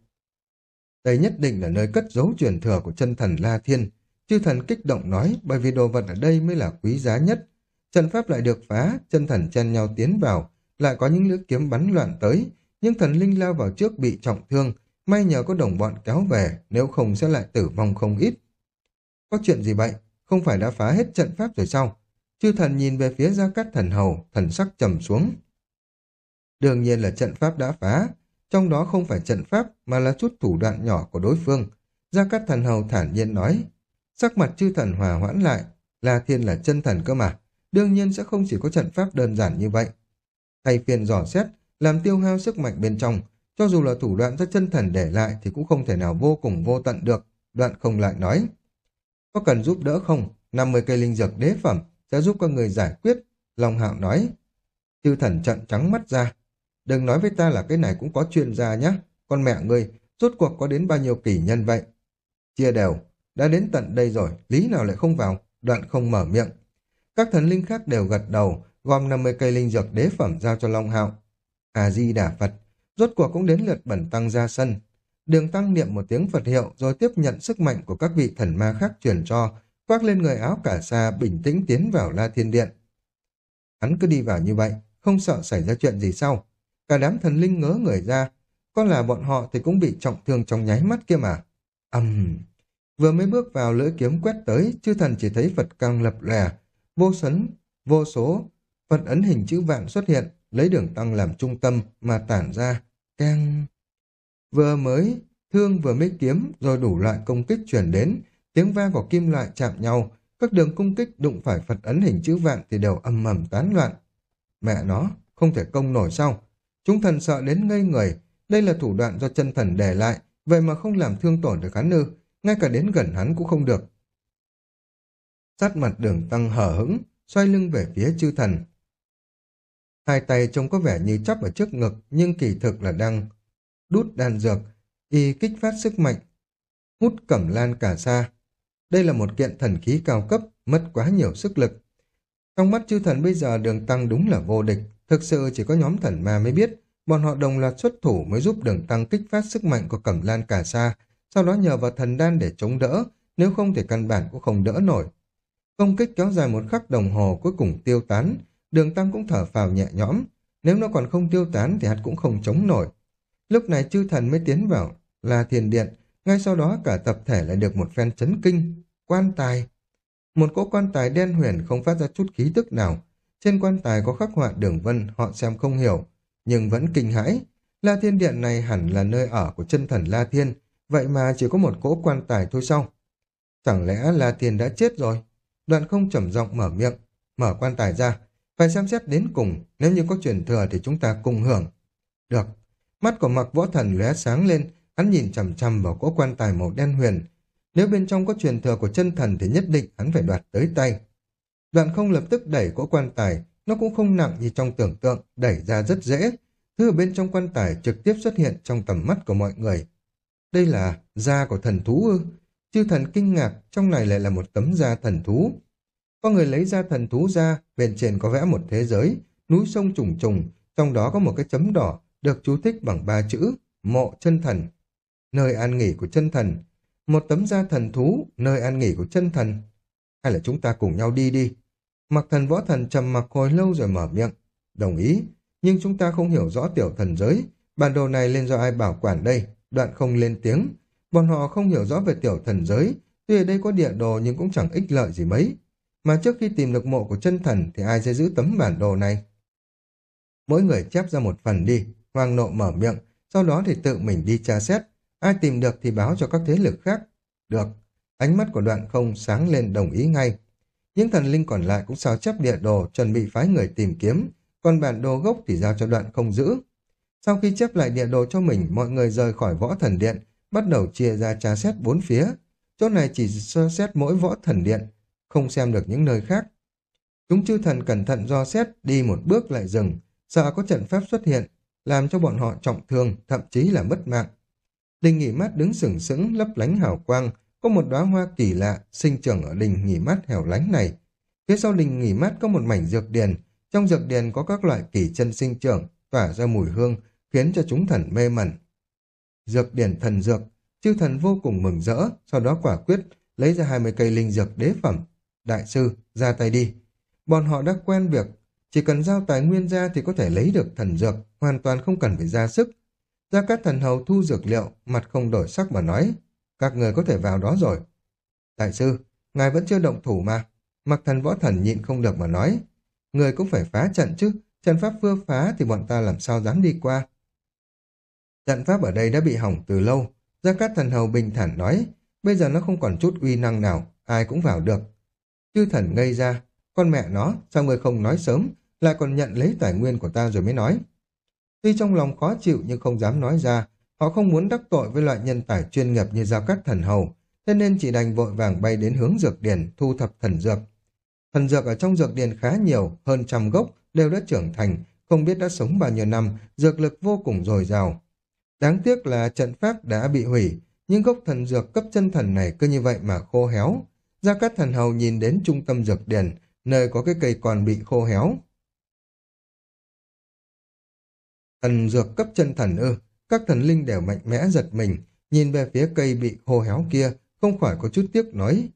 Đây nhất định là nơi cất giấu truyền thừa của chân thần La Thiên. Chư thần kích động nói bởi vì đồ vật ở đây mới là quý giá nhất. Trận pháp lại được phá, chân thần chen nhau tiến vào, lại có những lưỡi kiếm bắn loạn tới. Nhưng thần linh lao vào trước bị trọng thương, may nhờ có đồng bọn kéo về, nếu không sẽ lại tử vong không ít. Có chuyện gì vậy? Không phải đã phá hết trận pháp rồi sao? Chư thần nhìn về phía gia cát thần hầu, thần sắc trầm xuống. Đương nhiên là trận pháp đã phá, trong đó không phải trận pháp mà là chút thủ đoạn nhỏ của đối phương. Gia Cát Thần Hầu thản nhiên nói, sắc mặt chư thần hòa hoãn lại, La Thiên là chân thần cơ mà, đương nhiên sẽ không chỉ có trận pháp đơn giản như vậy. Thay phiên dò xét, làm tiêu hao sức mạnh bên trong, cho dù là thủ đoạn do chân thần để lại thì cũng không thể nào vô cùng vô tận được, đoạn không lại nói. Có cần giúp đỡ không? 50 cây linh dược đế phẩm sẽ giúp các người giải quyết, Long Hạo nói. Chư thần trận trắng mắt ra, Đừng nói với ta là cái này cũng có chuyên gia nhé. Con mẹ ngươi, rốt cuộc có đến bao nhiêu kỷ nhân vậy? Chia đều, đã đến tận đây rồi, lý nào lại không vào, đoạn không mở miệng. Các thần linh khác đều gật đầu, gom 50 cây linh dược đế phẩm giao cho Long Hạo. À di đà Phật, rốt cuộc cũng đến lượt bẩn tăng ra sân. Đường tăng niệm một tiếng Phật hiệu rồi tiếp nhận sức mạnh của các vị thần ma khác truyền cho, khoác lên người áo cả sa bình tĩnh tiến vào La Thiên Điện. Hắn cứ đi vào như vậy, không sợ xảy ra chuyện gì sau. Cả đám thần linh ngớ người ra. Có là bọn họ thì cũng bị trọng thương trong nháy mắt kia mà. ầm Uhm. Vừa mới bước vào lưỡi kiếm quét tới, chư thần chỉ thấy Phật căng lập lè, vô sấn, vô số. Phật ấn hình chữ vạn xuất hiện, lấy đường tăng làm trung tâm mà tản ra. Cang... Vừa mới, thương vừa mới kiếm, rồi đủ loại công kích chuyển đến, tiếng vang của kim loại chạm nhau, các đường công kích đụng phải Phật ấn hình chữ vạn thì đều âm mầm tán loạn. Mẹ nó, không thể công nổi sao? Chúng thần sợ đến ngây người, đây là thủ đoạn do chân thần để lại, vậy mà không làm thương tổn được hắn ư, ngay cả đến gần hắn cũng không được. Sát mặt đường tăng hở hững, xoay lưng về phía chư thần. Hai tay trông có vẻ như chắp ở trước ngực, nhưng kỳ thực là đang đút đan dược, y kích phát sức mạnh, hút cẩm lan cả xa. Đây là một kiện thần khí cao cấp, mất quá nhiều sức lực. Trong mắt chư thần bây giờ đường tăng đúng là vô địch, thực sự chỉ có nhóm thần ma mới biết, bọn họ đồng loạt xuất thủ mới giúp đường tăng kích phát sức mạnh của cẩm lan cả xa, sau đó nhờ vào thần đan để chống đỡ, nếu không thì căn bản cũng không đỡ nổi. Công kích kéo dài một khắc đồng hồ cuối cùng tiêu tán, đường tăng cũng thở phào nhẹ nhõm, nếu nó còn không tiêu tán thì hắn cũng không chống nổi. Lúc này chư thần mới tiến vào là thiền điện, ngay sau đó cả tập thể lại được một phen chấn kinh, quan tài. Một cỗ quan tài đen huyền không phát ra chút khí tức nào. Trên quan tài có khắc họa đường vân, họ xem không hiểu, nhưng vẫn kinh hãi. La Thiên Điện này hẳn là nơi ở của chân thần La Thiên, vậy mà chỉ có một cỗ quan tài thôi sao? Chẳng lẽ La Thiên đã chết rồi? Đoạn không trầm giọng mở miệng, mở quan tài ra. Phải xem xét đến cùng, nếu như có truyền thừa thì chúng ta cùng hưởng. Được. Mắt của mặc võ thần lóe sáng lên, hắn nhìn chằm chằm vào cỗ quan tài màu đen huyền. Nếu bên trong có truyền thừa của chân thần thì nhất định hắn phải đoạt tới tay. Đoạn không lập tức đẩy cỗ quan tài, nó cũng không nặng như trong tưởng tượng, đẩy ra rất dễ. Thứ ở bên trong quan tài trực tiếp xuất hiện trong tầm mắt của mọi người. Đây là da của thần thú ư? Chư thần kinh ngạc, trong này lại là một tấm da thần thú. Có người lấy ra thần thú ra, bên trên có vẽ một thế giới, núi sông trùng trùng, trong đó có một cái chấm đỏ, được chú thích bằng ba chữ, mộ chân thần. Nơi an nghỉ của chân thần. Một tấm da thần thú, nơi an nghỉ của chân thần. Hay là chúng ta cùng nhau đi đi. Mặc thần võ thần trầm mặc hồi lâu rồi mở miệng. Đồng ý, nhưng chúng ta không hiểu rõ tiểu thần giới. Bản đồ này lên do ai bảo quản đây, đoạn không lên tiếng. Bọn họ không hiểu rõ về tiểu thần giới, tuy ở đây có địa đồ nhưng cũng chẳng ích lợi gì mấy. Mà trước khi tìm được mộ của chân thần thì ai sẽ giữ tấm bản đồ này? Mỗi người chép ra một phần đi, hoàng nộ mở miệng, sau đó thì tự mình đi tra xét. Ai tìm được thì báo cho các thế lực khác. Được, ánh mắt của đoạn không sáng lên đồng ý ngay. Những thần linh còn lại cũng sao chép địa đồ chuẩn bị phái người tìm kiếm, còn bản đồ gốc thì giao cho đoạn không giữ. Sau khi chép lại địa đồ cho mình, mọi người rời khỏi võ thần điện, bắt đầu chia ra tra xét bốn phía. Chỗ này chỉ sơ xét mỗi võ thần điện, không xem được những nơi khác. Chúng chư thần cẩn thận do xét, đi một bước lại dừng, sợ có trận pháp xuất hiện, làm cho bọn họ trọng thương, thậm chí là mất mạng. Đình nghỉ mát đứng sừng sững, lấp lánh hào quang, có một đóa hoa kỳ lạ sinh trưởng ở đình nghỉ mát hẻo lánh này. Phía sau đình nghỉ mát có một mảnh dược điền, trong dược điền có các loại kỳ chân sinh trưởng, tỏa ra mùi hương, khiến cho chúng thần mê mẩn. Dược điển thần dược, chư thần vô cùng mừng rỡ, sau đó quả quyết lấy ra 20 cây linh dược đế phẩm. Đại sư, ra tay đi. Bọn họ đã quen việc, chỉ cần giao tài nguyên ra thì có thể lấy được thần dược, hoàn toàn không cần phải ra sức. Gia Cát Thần Hầu thu dược liệu, mặt không đổi sắc mà nói, các người có thể vào đó rồi. Đại sư, ngài vẫn chưa động thủ mà. Mặc thần võ thần nhịn không được mà nói, người cũng phải phá trận chứ, trận pháp vừa phá thì bọn ta làm sao dám đi qua. Trận pháp ở đây đã bị hỏng từ lâu, Gia Cát Thần Hầu bình thản nói, bây giờ nó không còn chút uy năng nào, ai cũng vào được. Chư thần ngây ra, con mẹ nó, sao người không nói sớm, lại còn nhận lấy tài nguyên của ta rồi mới nói. Tuy trong lòng khó chịu nhưng không dám nói ra, họ không muốn đắc tội với loại nhân tài chuyên nghiệp như Giao Cát Thần Hầu, thế nên chỉ đành vội vàng bay đến hướng dược điển thu thập thần dược. Thần dược ở trong dược điển khá nhiều, hơn trăm gốc, đều đã trưởng thành, không biết đã sống bao nhiêu năm, dược lực vô cùng dồi dào. Đáng tiếc là trận pháp đã bị hủy, nhưng gốc thần dược cấp chân thần này cứ như vậy mà khô héo. Gia Cát Thần Hầu nhìn đến trung tâm dược điển, nơi có cái cây còn bị khô héo. Thần dược cấp chân thần ư, các thần linh đều mạnh mẽ giật mình, nhìn về phía cây bị khô héo kia, không khỏi có chút tiếc nói.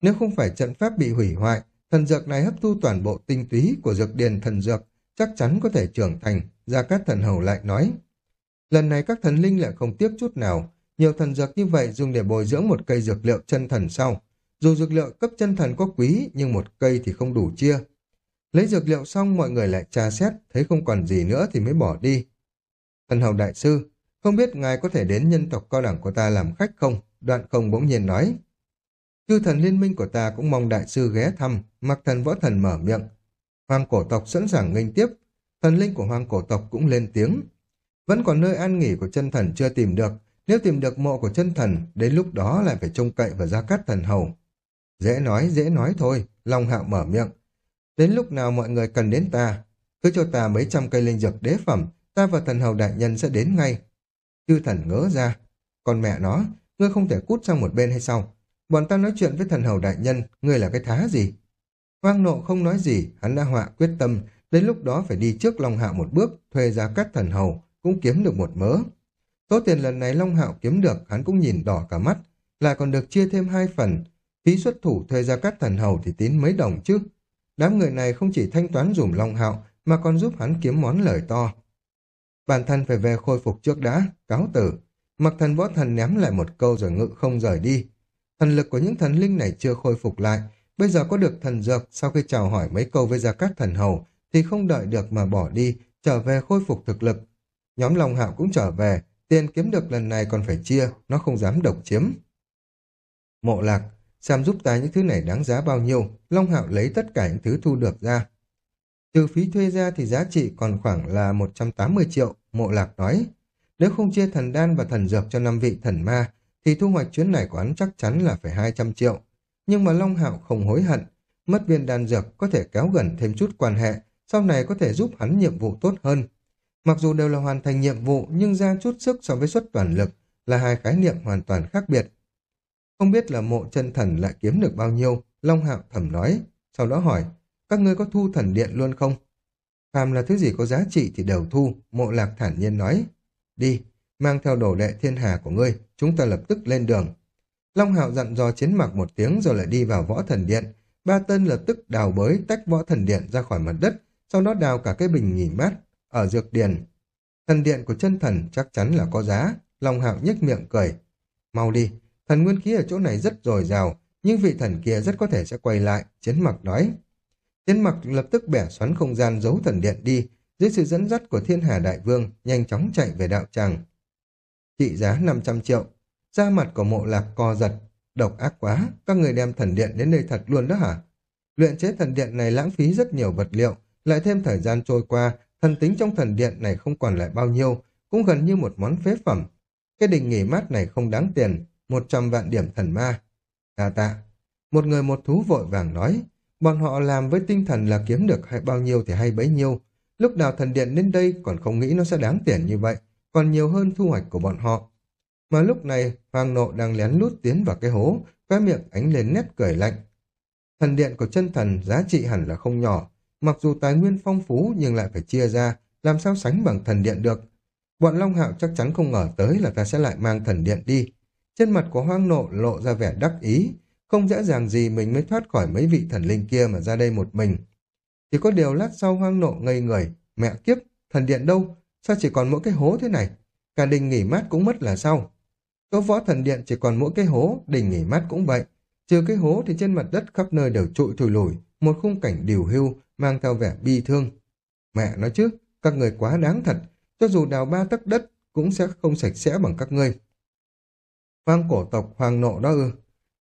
Nếu không phải trận pháp bị hủy hoại, thần dược này hấp thu toàn bộ tinh túy của dược điền thần dược, chắc chắn có thể trưởng thành, Gia Cát Thần Hầu lại nói. Lần này các thần linh lại không tiếc chút nào, nhiều thần dược như vậy dùng để bồi dưỡng một cây dược liệu chân thần sau. Dù dược liệu cấp chân thần có quý, nhưng một cây thì không đủ chia. Lấy dược liệu xong mọi người lại tra xét, thấy không còn gì nữa thì mới bỏ đi. Thần hầu đại sư, không biết ngài có thể đến nhân tộc cao đẳng của ta làm khách không? Đoạn không bỗng nhiên nói. Chư thần liên minh của ta cũng mong đại sư ghé thăm, mặc thần võ thần mở miệng. Hoàng cổ tộc sẵn sàng nghênh tiếp, thần linh của hoàng cổ tộc cũng lên tiếng. Vẫn còn nơi an nghỉ của chân thần chưa tìm được, nếu tìm được mộ của chân thần, đến lúc đó lại phải trông cậy và gia cát thần hầu. Dễ nói, dễ nói thôi, Long Hạo mở miệng. Đến lúc nào mọi người cần đến ta, cứ cho ta mấy trăm cây linh dược đế phẩm, ta và thần hầu đại nhân sẽ đến ngay. Chư thần ngỡ ra, con mẹ nó, ngươi không thể cút sang một bên hay sao? Bọn ta nói chuyện với thần hầu đại nhân, ngươi là cái thá gì? quang nộ không nói gì, hắn đã họa quyết tâm, đến lúc đó phải đi trước Long Hạo một bước, thuê giá cắt thần hầu, cũng kiếm được một mớ. Số tiền lần này Long Hạo kiếm được, hắn cũng nhìn đỏ cả mắt, lại còn được chia thêm hai phần. Phí xuất thủ thuê ra các thần hầu thì tín mấy đồng chứ. Đám người này không chỉ thanh toán dùm Long Hạo, mà còn giúp hắn kiếm món lời to. Bản thân phải về khôi phục trước đã, cáo tử. Mặc thần võ thần ném lại một câu rồi ngự không rời đi. Thần lực của những thần linh này chưa khôi phục lại, bây giờ có được thần dược sau khi chào hỏi mấy câu với gia cát thần hầu thì không đợi được mà bỏ đi, trở về khôi phục thực lực. Nhóm Long Hạo cũng trở về, tiền kiếm được lần này còn phải chia, nó không dám độc chiếm. Mộ lạc, Sam giúp ta những thứ này đáng giá bao nhiêu, Long Hạo lấy tất cả những thứ thu được ra. Trừ phí thuê ra thì giá trị còn khoảng là 180 triệu, mộ lạc nói. Nếu không chia thần đan và thần dược cho năm vị thần ma, thì thu hoạch chuyến này của hắn chắc chắn là phải 200 triệu. Nhưng mà Long Hạo không hối hận, mất viên đan dược có thể kéo gần thêm chút quan hệ, sau này có thể giúp hắn nhiệm vụ tốt hơn. Mặc dù đều là hoàn thành nhiệm vụ nhưng ra chút sức so với suất toàn lực là hai khái niệm hoàn toàn khác biệt. Không biết là mộ chân thần lại kiếm được bao nhiêu, Long Hạo thầm nói, sau đó hỏi, các ngươi có thu thần điện luôn không? Phàm là thứ gì có giá trị thì đều thu, mộ lạc thản nhiên nói. Đi, mang theo đồ đệ thiên hà của ngươi, chúng ta lập tức lên đường. Long Hạo dặn dò chiến mặc một tiếng rồi lại đi vào võ thần điện. Ba tên lập tức đào bới tách võ thần điện ra khỏi mặt đất, sau đó đào cả cái bình nghỉ mát ở dược điền. Thần điện của chân thần chắc chắn là có giá, Long Hạo nhếch miệng cười. Mau đi, thần nguyên khí ở chỗ này rất dồi dào, nhưng vị thần kia rất có thể sẽ quay lại, chiến mặc nói. Chiến mặc lập tức bẻ xoắn không gian giấu thần điện đi, dưới sự dẫn dắt của thiên hà đại vương, nhanh chóng chạy về đạo tràng. Trị giá 500 triệu, da mặt của mộ lạc co giật, độc ác quá, các người đem thần điện đến đây thật luôn đó hả? Luyện chế thần điện này lãng phí rất nhiều vật liệu, lại thêm thời gian trôi qua, thần tính trong thần điện này không còn lại bao nhiêu, cũng gần như một món phế phẩm. Cái đình nghỉ mát này không đáng tiền, 100 vạn điểm thần ma. Đà tạ. Một người một thú vội vàng nói, bọn họ làm với tinh thần là kiếm được hay bao nhiêu thì hay bấy nhiêu. Lúc nào thần điện đến đây còn không nghĩ nó sẽ đáng tiền như vậy, còn nhiều hơn thu hoạch của bọn họ. Mà lúc này, Hoàng Nộ đang lén lút tiến vào cái hố, cái miệng ánh lên nét cười lạnh. Thần điện của chân thần giá trị hẳn là không nhỏ, mặc dù tài nguyên phong phú nhưng lại phải chia ra, làm sao sánh bằng thần điện được. Bọn Long Hạo chắc chắn không ngờ tới là ta sẽ lại mang thần điện đi. Trên mặt của hoang nộ lộ ra vẻ đắc ý, không dễ dàng gì mình mới thoát khỏi mấy vị thần linh kia mà ra đây một mình. Chỉ có điều lát sau hoang nộ ngây người, mẹ kiếp, thần điện đâu, sao chỉ còn mỗi cái hố thế này? Cả đình nghỉ mát cũng mất là sao? có võ thần điện chỉ còn mỗi cái hố, đình nghỉ mát cũng vậy. Trừ cái hố thì trên mặt đất khắp nơi đều trụi thùi lùi, một khung cảnh điều hưu, mang theo vẻ bi thương. Mẹ nói chứ, các người quá đáng thật, cho dù đào ba tấc đất cũng sẽ không sạch sẽ bằng các ngươi. Hoàng cổ tộc hoàng nộ đó ư.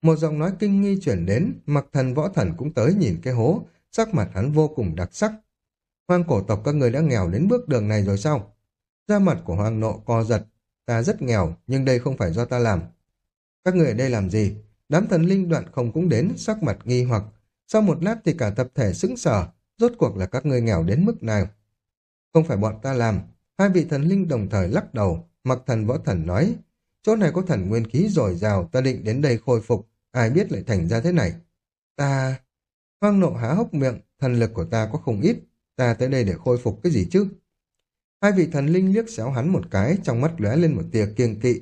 Một giọng nói kinh nghi chuyển đến, mặc thần võ thần cũng tới nhìn cái hố, sắc mặt hắn vô cùng đặc sắc. Hoàng cổ tộc các người đã nghèo đến bước đường này rồi sao? Da mặt của hoàng nộ co giật, ta rất nghèo, nhưng đây không phải do ta làm. Các người ở đây làm gì? Đám thần linh đoạn không cũng đến, sắc mặt nghi hoặc. Sau một lát thì cả tập thể sững sờ, rốt cuộc là các ngươi nghèo đến mức nào? Không phải bọn ta làm, hai vị thần linh đồng thời lắc đầu, mặc thần võ thần nói, chỗ này có thần nguyên khí dồi dào, ta định đến đây khôi phục, ai biết lại thành ra thế này. Ta... Hoang nộ há hốc miệng, thần lực của ta có không ít, ta tới đây để khôi phục cái gì chứ? Hai vị thần linh liếc xéo hắn một cái, trong mắt lóe lên một tia kiêng kỵ.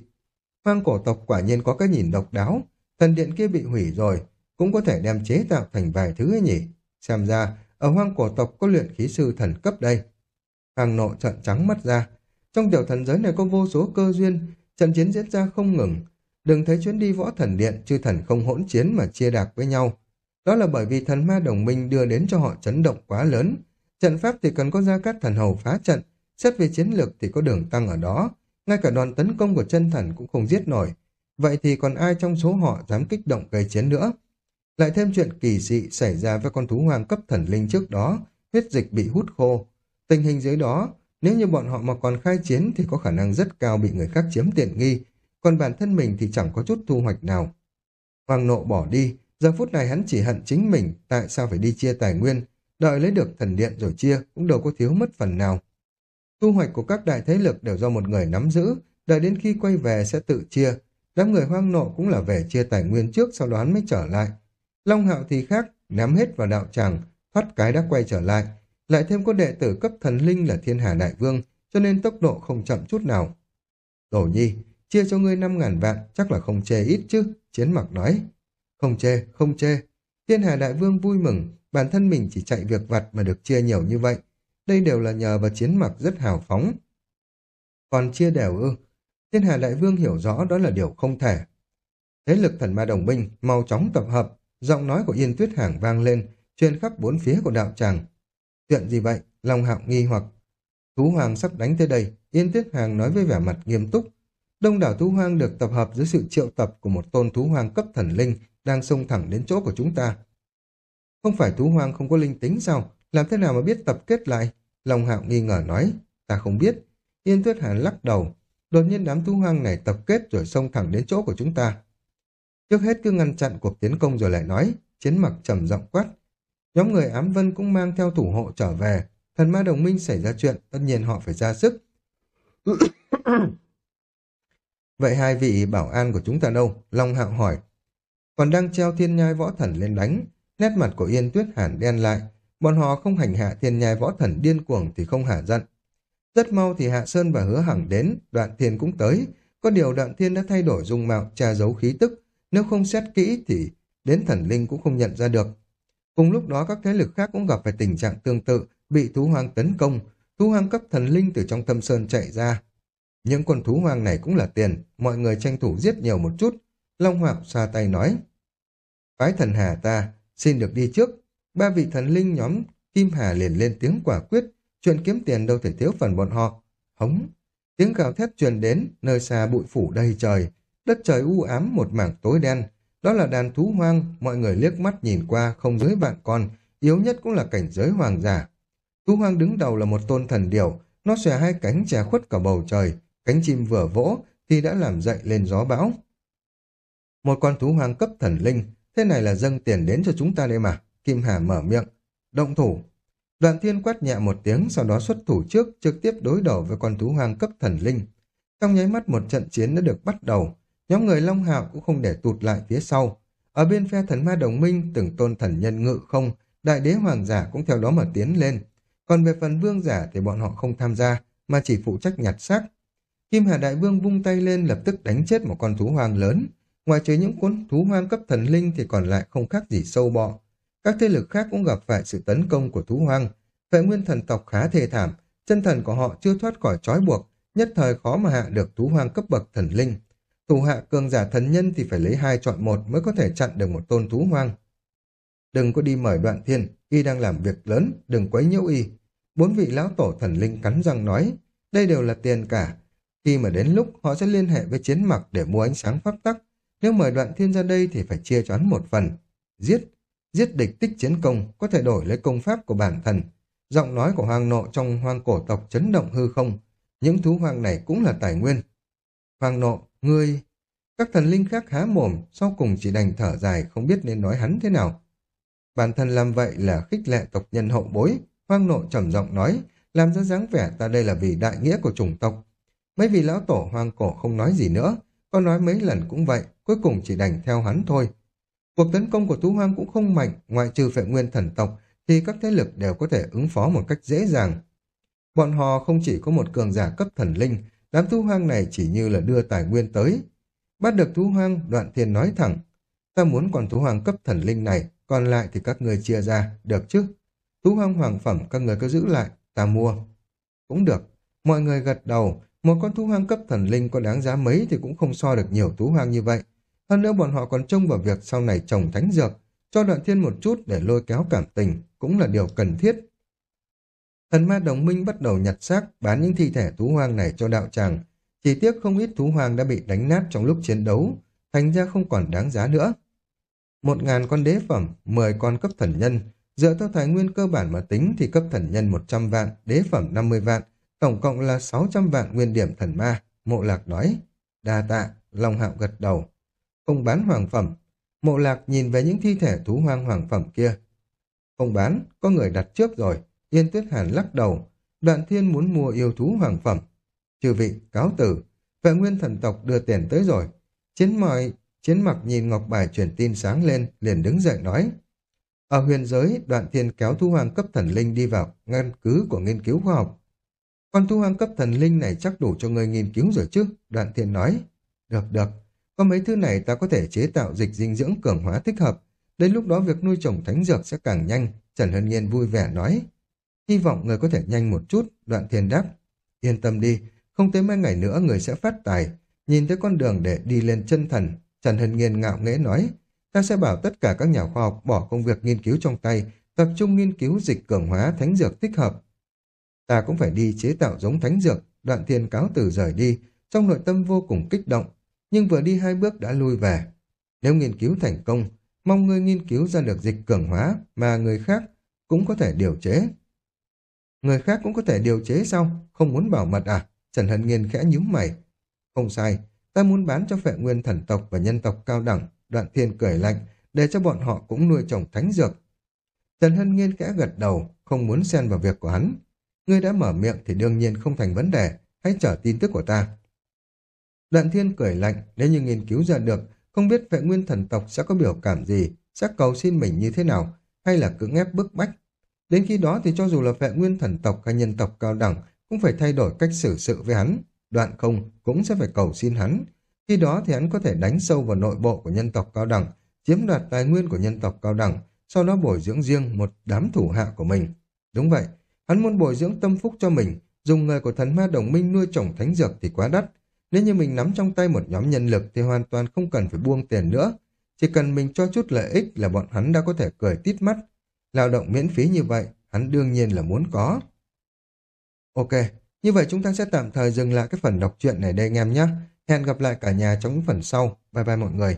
Hoang cổ tộc quả nhiên có cái nhìn độc đáo, thần điện kia bị hủy rồi, cũng có thể đem chế tạo thành vài thứ ấy nhỉ. Xem ra, ở hoang cổ tộc có luyện khí sư thần cấp đây. Hàng nộ trợn trắng mắt ra. Trong tiểu thần giới này có vô số cơ duyên, trận chiến diễn ra không ngừng. Đừng thấy chuyến đi võ thần điện, chư thần không hỗn chiến mà chia đạc với nhau. Đó là bởi vì thần ma đồng minh đưa đến cho họ chấn động quá lớn. Trận pháp thì cần có gia cát thần hầu phá trận, xét về chiến lược thì có đường tăng ở đó. Ngay cả đoàn tấn công của chân thần cũng không giết nổi. vậy thì còn ai trong số họ dám kích động gây chiến nữa? Lại thêm chuyện kỳ dị xảy ra với con thú hoàng cấp thần linh trước đó, huyết dịch bị hút khô. Tình hình dưới đó, nếu như bọn họ mà còn khai chiến thì có khả năng rất cao bị người khác chiếm tiện nghi, còn bản thân mình thì chẳng có chút thu hoạch nào. Hoàng nộ bỏ đi, giờ phút này hắn chỉ hận chính mình, tại sao phải đi chia tài nguyên, đợi lấy được thần điện rồi chia cũng đâu có thiếu mất phần nào. Thu hoạch của các đại thế lực đều do một người nắm giữ, đợi đến khi quay về sẽ tự chia. Đám người hoang nộ cũng là về chia tài nguyên trước sau đó hắn mới trở lại. Long hạo thì khác, nắm hết vào đạo tràng, thoát cái đã quay trở lại. Lại thêm có đệ tử cấp thần linh là thiên hà đại vương, cho nên tốc độ không chậm chút nào. Tổ nhi, chia cho ngươi năm ngàn vạn, chắc là không chê ít chứ, chiến mặc nói. Không chê, không chê. Thiên hà đại vương vui mừng, bản thân mình chỉ chạy việc vặt mà được chia nhiều như vậy. Đây đều là nhờ vào chiến mặc rất hào phóng. Còn chia đều ư, Thiên Hà Đại Vương hiểu rõ đó là điều không thể. Thế lực thần ma đồng minh mau chóng tập hợp, giọng nói của Yên Tuyết Hàng vang lên, truyền khắp bốn phía của đạo tràng. Chuyện gì vậy? Long Hạo nghi hoặc. Thú Hoàng sắp đánh tới đây, Yên Tuyết Hàng nói với vẻ mặt nghiêm túc. Đông đảo thú hoang được tập hợp dưới sự triệu tập của một tôn thú hoang cấp thần linh đang xông thẳng đến chỗ của chúng ta. Không phải thú hoang không có linh tính sao? Làm thế nào mà biết tập kết lại? Long Hạo nghi ngờ nói. Ta không biết. Yên Tuyết Hàn lắc đầu. Đột nhiên đám thú hoang này tập kết rồi xông thẳng đến chỗ của chúng ta. Trước hết cứ ngăn chặn cuộc tiến công rồi lại nói, chiến mặc trầm giọng quát. Nhóm người ám vân cũng mang theo thủ hộ trở về. Thần ma đồng minh xảy ra chuyện, tất nhiên họ phải ra sức. [COUGHS] Vậy hai vị bảo an của chúng ta đâu? Long hạo hỏi. Còn đang treo thiên nhai võ thần lên đánh. Nét mặt của Yên Tuyết Hàn đen lại. Bọn họ không hành hạ thiên nhai võ thần điên cuồng thì không hả giận. Rất mau thì Hạ Sơn và Hứa Hằng đến, Đoạn Thiên cũng tới. Có điều Đoạn Thiên đã thay đổi dung mạo, tra giấu khí tức. Nếu không xét kỹ thì đến thần linh cũng không nhận ra được. Cùng lúc đó các thế lực khác cũng gặp phải tình trạng tương tự, bị thú hoang tấn công. Thú hoang cấp thần linh từ trong thâm sơn chạy ra. Những con thú hoang này cũng là tiền, mọi người tranh thủ giết nhiều một chút. Long Hoạc xa tay nói. Phái thần hà ta, xin được đi trước. Ba vị thần linh nhóm Kim Hà liền lên tiếng quả quyết, chuyện kiếm tiền đâu thể thiếu phần bọn họ. Hống, tiếng gào thét truyền đến, nơi xa bụi phủ đầy trời, đất trời u ám một mảng tối đen. Đó là đàn thú hoang, mọi người liếc mắt nhìn qua không dưới vạn con, yếu nhất cũng là cảnh giới hoàng giả. Thú hoang đứng đầu là một tôn thần điểu, nó xòe hai cánh che khuất cả bầu trời, cánh chim vừa vỗ thì đã làm dậy lên gió bão. Một con thú hoang cấp thần linh, thế này là dâng tiền đến cho chúng ta đây mà. Kim Hà mở miệng. Động thủ, Đoàn thiên quát nhẹ một tiếng, sau đó xuất thủ trước, trực tiếp đối đầu với con thú hoang cấp thần linh. Trong nháy mắt một trận chiến đã được bắt đầu, nhóm người Long Hạo cũng không để tụt lại phía sau. Ở bên phe thần ma đồng minh, từng tôn thần nhân ngự không, đại đế hoàng giả cũng theo đó mà tiến lên. Còn về phần vương giả thì bọn họ không tham gia, mà chỉ phụ trách nhặt xác. Kim Hà Đại Vương vung tay lên lập tức đánh chết một con thú hoang lớn. Ngoài trừ những con thú hoang cấp thần linh thì còn lại không khác gì sâu bọ. Các thế lực khác cũng gặp phải sự tấn công của thú hoang. Vệ nguyên thần tộc khá thê thảm, chân thần của họ chưa thoát khỏi trói buộc, nhất thời khó mà hạ được thú hoang cấp bậc thần linh. Thủ hạ cường giả thần nhân thì phải lấy hai chọn một mới có thể chặn được một tôn thú hoang. Đừng có đi mời đoạn thiên, y đang làm việc lớn, đừng quấy nhiễu y. Bốn vị lão tổ thần linh cắn răng nói, đây đều là tiền cả. Khi mà đến lúc họ sẽ liên hệ với chiến mặc để mua ánh sáng pháp tắc. Nếu mời đoạn thiên ra đây thì phải chia cho hắn một phần. Giết, giết địch tích chiến công có thể đổi lấy công pháp của bản thân. Giọng nói của hoàng nộ trong hoang cổ tộc chấn động hư không. Những thú hoang này cũng là tài nguyên. Hoàng nộ, ngươi... Các thần linh khác há mồm, sau cùng chỉ đành thở dài không biết nên nói hắn thế nào. Bản thân làm vậy là khích lệ tộc nhân hậu bối. Hoang nộ trầm giọng nói, làm ra dáng vẻ ta đây là vì đại nghĩa của chủng tộc. Mấy vị lão tổ hoang cổ không nói gì nữa, có nói mấy lần cũng vậy, cuối cùng chỉ đành theo hắn thôi. Cuộc tấn công của Tú Hoang cũng không mạnh, ngoại trừ phệ nguyên thần tộc, thì các thế lực đều có thể ứng phó một cách dễ dàng. Bọn họ không chỉ có một cường giả cấp thần linh, đám thú Hoang này chỉ như là đưa tài nguyên tới. Bắt được thú Hoang, đoạn thiên nói thẳng, ta muốn còn thú Hoang cấp thần linh này, còn lại thì các người chia ra, được chứ? Thú Hoang hoàng phẩm các người có giữ lại, ta mua. Cũng được, mọi người gật đầu, một con thú hoang cấp thần linh có đáng giá mấy thì cũng không so được nhiều thú hoang như vậy. Hơn nữa bọn họ còn trông vào việc sau này trồng thánh dược, cho đoạn thiên một chút để lôi kéo cảm tình, cũng là điều cần thiết. Thần ma đồng minh bắt đầu nhặt xác, bán những thi thể thú hoang này cho đạo tràng. Chỉ tiếc không ít thú hoang đã bị đánh nát trong lúc chiến đấu. thành ra không còn đáng giá nữa. Một ngàn con đế phẩm, mười con cấp thần nhân, dựa theo tài nguyên cơ bản mà tính thì cấp thần nhân 100 vạn, đế phẩm 50 vạn, tổng cộng là 600 vạn nguyên điểm thần ma, mộ lạc nói. Đa tạ, Long Hạo gật đầu. Không bán hoàng phẩm, mộ lạc nhìn về những thi thể thú hoang hoàng phẩm kia. Không bán, có người đặt trước rồi, Yên Tuyết Hàn lắc đầu, đoạn thiên muốn mua yêu thú hoàng phẩm. trừ vị, cáo tử, vệ nguyên thần tộc đưa tiền tới rồi. Chiến mọi, chiến mặc nhìn ngọc bài truyền tin sáng lên, liền đứng dậy nói. Ở huyền giới, đoạn thiên kéo thu hoàng cấp thần linh đi vào ngăn cứ của nghiên cứu khoa học. Con thu hoàng cấp thần linh này chắc đủ cho người nghiên cứu rồi chứ, đoạn thiên nói. Được, được, có mấy thứ này ta có thể chế tạo dịch dinh dưỡng cường hóa thích hợp. Đến lúc đó việc nuôi trồng thánh dược sẽ càng nhanh, Trần Hân Nhiên vui vẻ nói. Hy vọng người có thể nhanh một chút, đoạn thiên đáp. Yên tâm đi, không tới mấy ngày nữa người sẽ phát tài. Nhìn tới con đường để đi lên chân thần, Trần Hân Nghiên ngạo nghễ nói. Ta sẽ bảo tất cả các nhà khoa học bỏ công việc nghiên cứu trong tay, tập trung nghiên cứu dịch cường hóa thánh dược thích hợp. Ta cũng phải đi chế tạo giống thánh dược, đoạn thiên cáo từ rời đi, trong nội tâm vô cùng kích động, nhưng vừa đi hai bước đã lui về. Nếu nghiên cứu thành công, mong người nghiên cứu ra được dịch cường hóa mà người khác cũng có thể điều chế. Người khác cũng có thể điều chế sao? Không muốn bảo mật à? Trần Hân Nghiên khẽ nhíu mày. Không sai, ta muốn bán cho phệ nguyên thần tộc và nhân tộc cao đẳng. Đoạn thiên cười lạnh, để cho bọn họ cũng nuôi trồng thánh dược. Trần Hân Nghiên khẽ gật đầu, không muốn xen vào việc của hắn. Ngươi đã mở miệng thì đương nhiên không thành vấn đề, hãy chờ tin tức của ta. Đoạn thiên cười lạnh, nếu như nghiên cứu ra được, không biết vệ nguyên thần tộc sẽ có biểu cảm gì, sẽ cầu xin mình như thế nào, hay là cưỡng ép bức bách. Đến khi đó thì cho dù là vệ nguyên thần tộc hay nhân tộc cao đẳng, cũng phải thay đổi cách xử sự với hắn. Đoạn không cũng sẽ phải cầu xin hắn. Khi đó thì hắn có thể đánh sâu vào nội bộ của nhân tộc cao đẳng, chiếm đoạt tài nguyên của nhân tộc cao đẳng, sau đó bồi dưỡng riêng một đám thủ hạ của mình. Đúng vậy, hắn muốn bồi dưỡng tâm phúc cho mình, dùng người của thần ma đồng minh nuôi trồng thánh dược thì quá đắt. Nếu như mình nắm trong tay một nhóm nhân lực thì hoàn toàn không cần phải buông tiền nữa. Chỉ cần mình cho chút lợi ích là bọn hắn đã có thể cười tít mắt. Lao động miễn phí như vậy, hắn đương nhiên là muốn có. Ok, như vậy chúng ta sẽ tạm thời dừng lại cái phần đọc truyện này đây anh em nhé. Hẹn gặp lại cả nhà trong những phần sau. Bye bye mọi người.